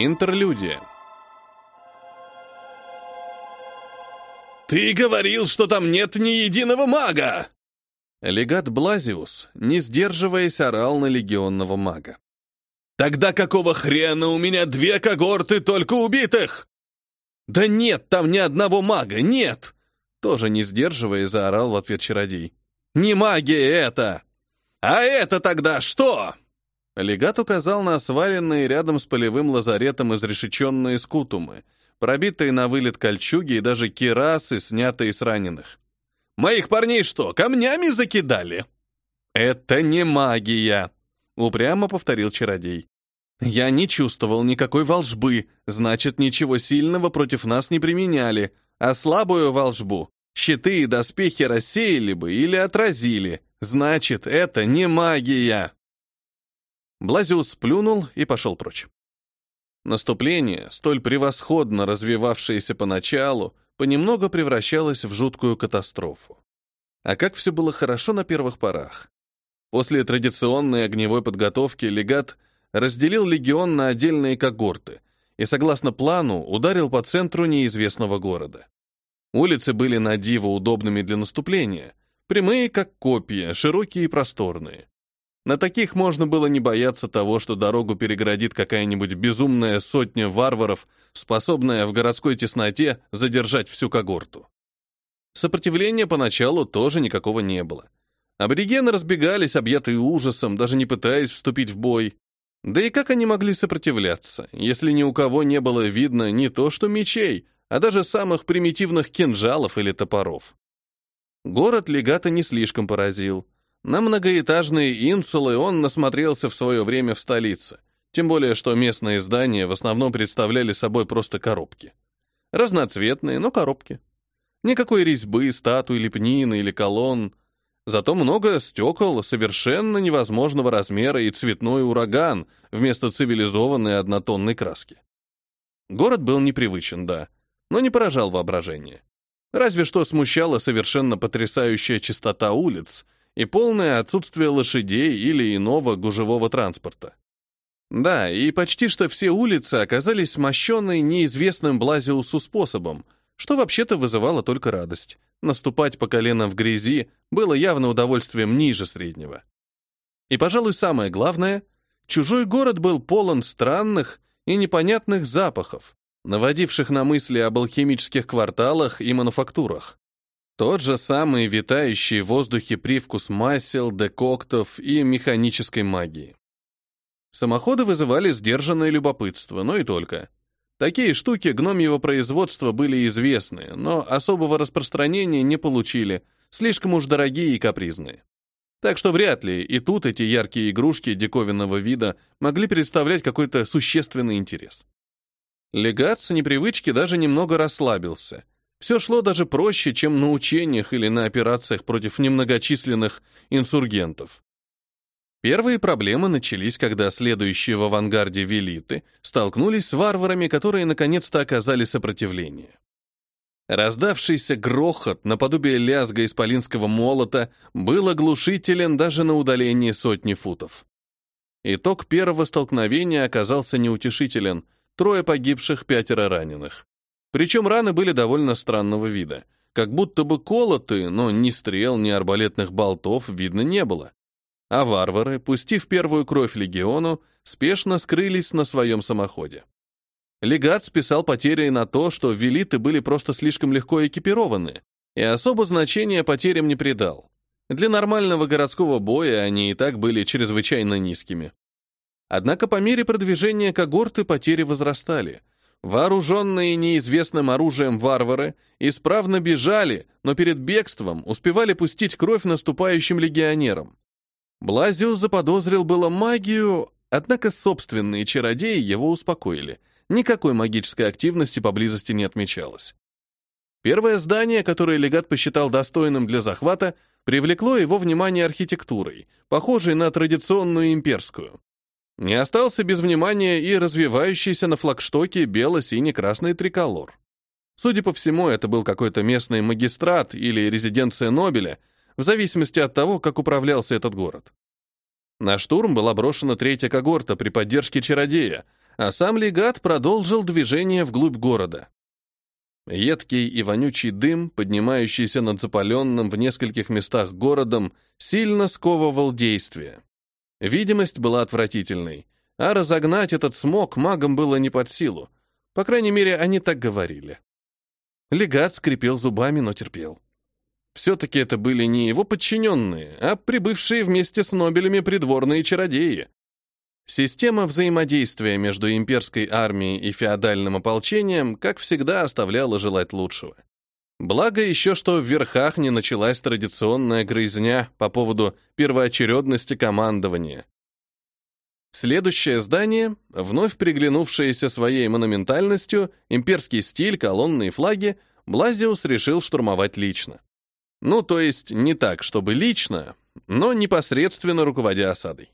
Интерлюдия. «Ты говорил, что там нет ни единого мага!» Легат Блазиус, не сдерживаясь, орал на легионного мага. «Тогда какого хрена у меня две когорты только убитых?» «Да нет там ни одного мага, нет!» Тоже не сдерживаясь, заорал в ответ чародей. «Не магия это!» «А это тогда что?» Легат указал на сваленные рядом с полевым лазаретом изрешеченные скутумы, пробитые на вылет кольчуги и даже кирасы, снятые с раненых. «Моих парней что, камнями закидали?» «Это не магия», — упрямо повторил чародей. «Я не чувствовал никакой волжбы, значит, ничего сильного против нас не применяли, а слабую волжбу щиты и доспехи рассеяли бы или отразили, значит, это не магия». Блазиус сплюнул и пошел прочь. Наступление, столь превосходно развивавшееся поначалу, понемногу превращалось в жуткую катастрофу. А как все было хорошо на первых порах. После традиционной огневой подготовки легат разделил легион на отдельные когорты и, согласно плану, ударил по центру неизвестного города. Улицы были на диво удобными для наступления, прямые, как копья, широкие и просторные. На таких можно было не бояться того, что дорогу переградит какая-нибудь безумная сотня варваров, способная в городской тесноте задержать всю когорту. Сопротивления поначалу тоже никакого не было. Аборигены разбегались, объятые ужасом, даже не пытаясь вступить в бой. Да и как они могли сопротивляться, если ни у кого не было видно не то что мечей, а даже самых примитивных кинжалов или топоров? Город легата не слишком поразил. На многоэтажные инсулы он насмотрелся в свое время в столице, тем более что местные здания в основном представляли собой просто коробки. Разноцветные, но коробки. Никакой резьбы, статуи, лепнины или колонн. Зато много стекол совершенно невозможного размера и цветной ураган вместо цивилизованной однотонной краски. Город был непривычен, да, но не поражал воображение. Разве что смущала совершенно потрясающая чистота улиц — и полное отсутствие лошадей или иного гужевого транспорта. Да, и почти что все улицы оказались смощенной неизвестным Блазиусу способом, что вообще-то вызывало только радость. Наступать по колено в грязи было явно удовольствием ниже среднего. И, пожалуй, самое главное, чужой город был полон странных и непонятных запахов, наводивших на мысли об алхимических кварталах и мануфактурах. Тот же самый витающий в воздухе привкус масел, декоктов и механической магии. Самоходы вызывали сдержанное любопытство, но и только. Такие штуки гномьего производства были известны, но особого распространения не получили, слишком уж дорогие и капризные. Так что вряд ли и тут эти яркие игрушки диковинного вида могли представлять какой-то существенный интерес. Легат с непривычки даже немного расслабился — все шло даже проще, чем на учениях или на операциях против немногочисленных инсургентов. Первые проблемы начались, когда следующие в авангарде велиты столкнулись с варварами, которые наконец-то оказали сопротивление. Раздавшийся грохот, наподобие лязга исполинского молота, был оглушителен даже на удалении сотни футов. Итог первого столкновения оказался неутешителен, трое погибших, пятеро раненых. Причем раны были довольно странного вида, как будто бы колоты, но ни стрел, ни арбалетных болтов видно не было. А варвары, пустив первую кровь легиону, спешно скрылись на своем самоходе. Легат списал потери на то, что велиты были просто слишком легко экипированы, и особо значения потерям не придал. Для нормального городского боя они и так были чрезвычайно низкими. Однако по мере продвижения когорты потери возрастали — Вооруженные неизвестным оружием варвары исправно бежали, но перед бегством успевали пустить кровь наступающим легионерам. Блазиус заподозрил было магию, однако собственные чародеи его успокоили. Никакой магической активности поблизости не отмечалось. Первое здание, которое легат посчитал достойным для захвата, привлекло его внимание архитектурой, похожей на традиционную имперскую. Не остался без внимания и развивающийся на флагштоке бело-синий-красный триколор. Судя по всему, это был какой-то местный магистрат или резиденция Нобеля, в зависимости от того, как управлялся этот город. На штурм была брошена третья когорта при поддержке чародея, а сам легат продолжил движение вглубь города. Едкий и вонючий дым, поднимающийся над запаленным в нескольких местах городом, сильно сковывал действие. Видимость была отвратительной, а разогнать этот смог магам было не под силу. По крайней мере, они так говорили. Легат скрипел зубами, но терпел. Все-таки это были не его подчиненные, а прибывшие вместе с Нобелями придворные чародеи. Система взаимодействия между имперской армией и феодальным ополчением, как всегда, оставляла желать лучшего. Благо еще, что в верхах не началась традиционная грызня по поводу первоочередности командования. Следующее здание, вновь приглянувшееся своей монументальностью, имперский стиль, колонны и флаги, Блазиус решил штурмовать лично. Ну, то есть не так, чтобы лично, но непосредственно руководя осадой.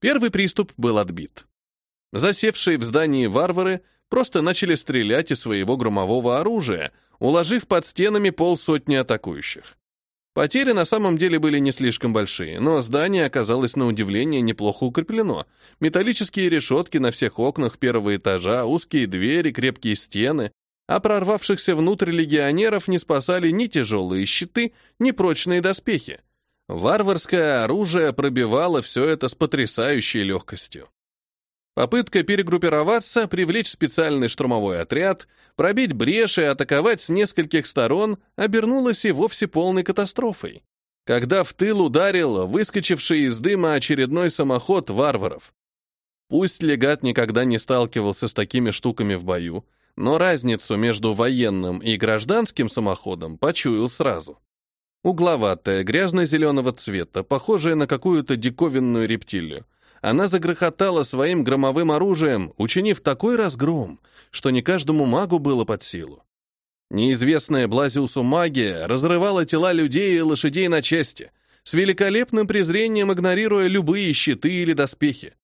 Первый приступ был отбит. Засевшие в здании варвары просто начали стрелять из своего громового оружия, уложив под стенами полсотни атакующих. Потери на самом деле были не слишком большие, но здание оказалось на удивление неплохо укреплено. Металлические решетки на всех окнах первого этажа, узкие двери, крепкие стены, а прорвавшихся внутрь легионеров не спасали ни тяжелые щиты, ни прочные доспехи. Варварское оружие пробивало все это с потрясающей легкостью. Попытка перегруппироваться, привлечь специальный штурмовой отряд, пробить брешь и атаковать с нескольких сторон обернулась и вовсе полной катастрофой. Когда в тыл ударил выскочивший из дыма очередной самоход варваров. Пусть легат никогда не сталкивался с такими штуками в бою, но разницу между военным и гражданским самоходом почуял сразу. Угловатая, грязно-зеленого цвета, похожая на какую-то диковинную рептилию. Она загрохотала своим громовым оружием, учинив такой разгром, что не каждому магу было под силу. Неизвестная Блазиусу магия разрывала тела людей и лошадей на части, с великолепным презрением игнорируя любые щиты или доспехи.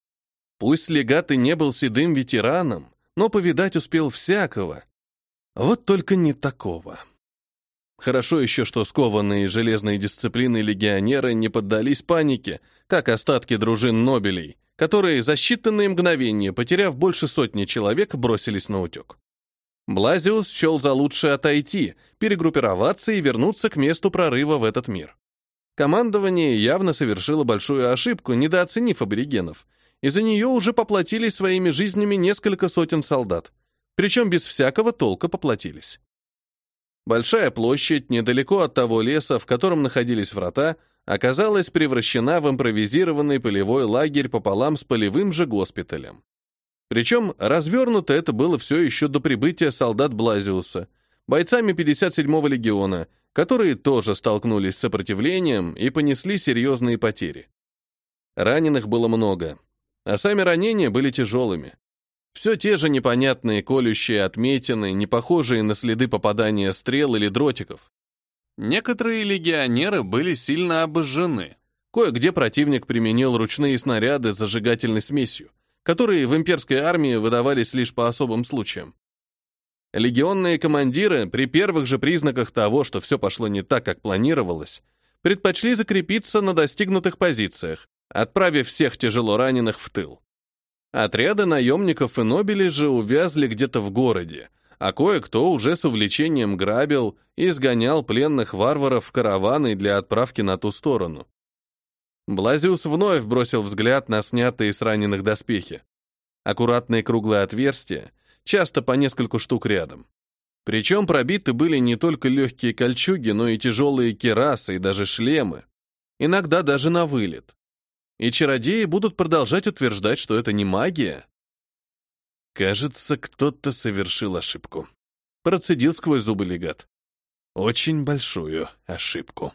Пусть легат и не был седым ветераном, но повидать успел всякого. Вот только не такого. Хорошо еще, что скованные железной дисциплиной легионеры не поддались панике, как остатки дружин Нобелей, которые за считанные мгновения, потеряв больше сотни человек, бросились на утек. Блазиус счел за лучшее отойти, перегруппироваться и вернуться к месту прорыва в этот мир. Командование явно совершило большую ошибку, недооценив аборигенов. Из-за нее уже поплатились своими жизнями несколько сотен солдат. Причем без всякого толка поплатились. Большая площадь, недалеко от того леса, в котором находились врата, оказалась превращена в импровизированный полевой лагерь пополам с полевым же госпиталем. Причем развернуто это было все еще до прибытия солдат Блазиуса, бойцами 57-го легиона, которые тоже столкнулись с сопротивлением и понесли серьезные потери. Раненых было много, а сами ранения были тяжелыми. Все те же непонятные колющие отметины, не похожие на следы попадания стрел или дротиков. Некоторые легионеры были сильно обожжены. Кое-где противник применил ручные снаряды с зажигательной смесью, которые в имперской армии выдавались лишь по особым случаям. Легионные командиры при первых же признаках того, что все пошло не так, как планировалось, предпочли закрепиться на достигнутых позициях, отправив всех тяжело раненых в тыл. Отряды наемников и нобелей же увязли где-то в городе, а кое-кто уже с увлечением грабил и сгонял пленных варваров в караваны для отправки на ту сторону. Блазиус вновь бросил взгляд на снятые с раненых доспехи. Аккуратные круглые отверстия, часто по нескольку штук рядом. Причем пробиты были не только легкие кольчуги, но и тяжелые керасы и даже шлемы. Иногда даже на вылет и чародеи будут продолжать утверждать, что это не магия. Кажется, кто-то совершил ошибку. Процедил сквозь зубы легат. Очень большую ошибку.